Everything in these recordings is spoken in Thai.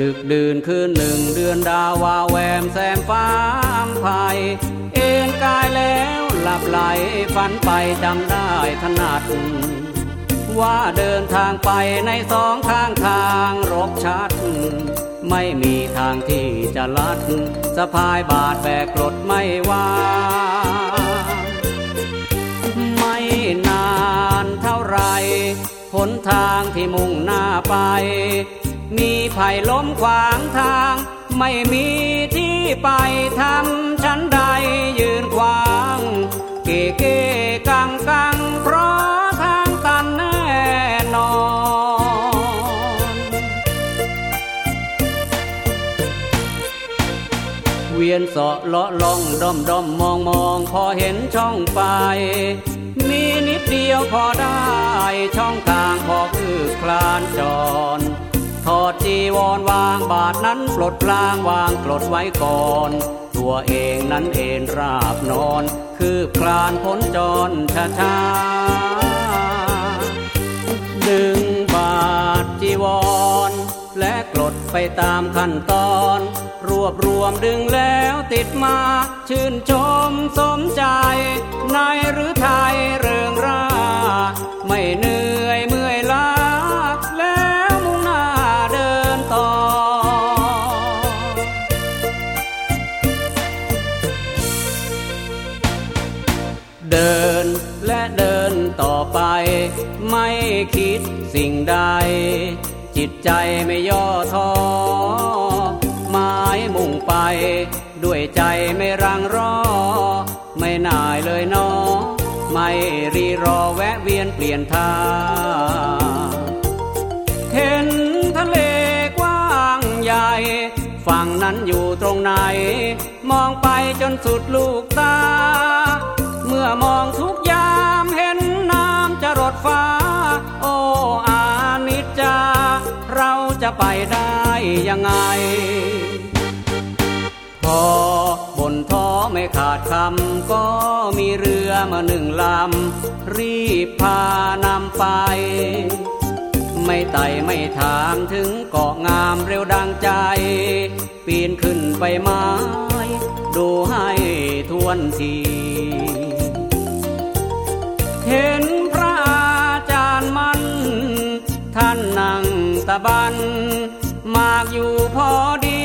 ดึกดื่นคืนหนึ่งเดือนดาวาแวมแซมฟ้าอัมภัยเอ็นกายแล้วหลับไหลฝันไปจำได้ถนัด ว่าเดินทางไปในสองข้างทางรกชัด ไม่มีทางที่จะลัด สะพายบาดแบกกรดไม่ว่า ไม่นานเท่าไรหนทางที่มุ่งหน้าไป มีไผ่ล้มขวางทาง ไม่มีที่ไปทำฉันใดยืนขวาง เกเกกังกังเพราะทางตันแน่นอนเวียนเสาะเลาะล่องด้อมด้อมมองมองพอเห็นช่องไป มีนิดเดียวพอได้ช บาทนั้นปลดปลางวางกลดไว้ก่อน ตัวเองนั้นเอนราบนอน คือคลานพ้นจรช้าช้าดึงบาทจีวร และกลดไปตามขั้นตอน รวบรวมดึงแล้วติดมา ชื่นชมสมใจ ในหรือ เดินและเดินต่อไป ไม่คิดสิ่งใด จิตใจไม่ย่อท้อหมายมุ่งไป ด้วยใจไม่รังรอ ไม่น่ายเลยนอ ไม่รีรอแวะเวียนเปลี่ยนทางเห็นทะเลกว้างใหญ่ ฝั่งนั้นอยู่ตรงไหน มองไปจนสุดลูกตา เมื่อมองทุกยามเห็นน้ำจะรดฟ้า โอ้อานิจจา เราจะไปได้ยังไง พอบนท้อไม่ขาดคำ ก็มีเรือมาหนึ่งลำ รีบพานำไป ไม่ไต่ไม่ถามถึงเกาะงามเร็วดังใจ ปีนขึ้นไปไม้ดูให้ทวนที เห็นพระอาจารย์มัน ท่านนั่งตะบัน มากอยู่พอดี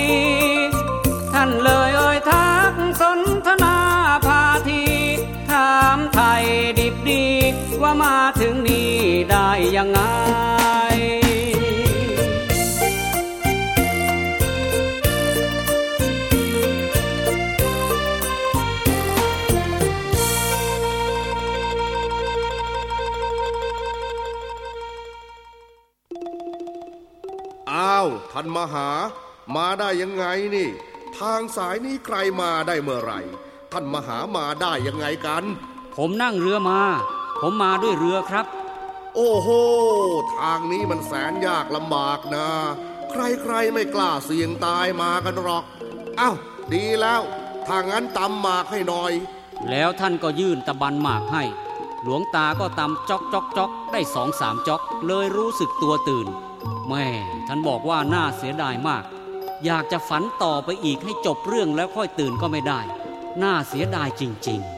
ท่านเลยเอ่ยทักสนทนาพาที ถามไทยดิบดี ว่ามาถึงนี่ได้ยังไง อ้าวท่านมหา มาได้ยังไงนี่ ทางสายนี้ใครมาได้เมื่อไหร่ ท่านมหามาได้ยังไงกัน ผมนั่งเรือมา ผมมาด้วยเรือครับ โอ้โหทางนี้มันแสนยากลำบากนะ ใครๆไม่กล้าเสี่ยงตายมากันหรอกอ้าวดีแล้วถ้างั้นตำหมากให้หน่อย แล้วท่านก็ยื่นตะบันหมากให้ หลวงตาก็ตำจอกจอกจอกได้สองสามจอก เลยรู้สึกตัวตื่น แม่ท่านบอกว่าน่าเสียดายมาก อยากจะฝันต่อไปอีกให้จบเรื่องแล้วค่อยตื่นก็ไม่ได้ น่าเสียดายจริง ๆ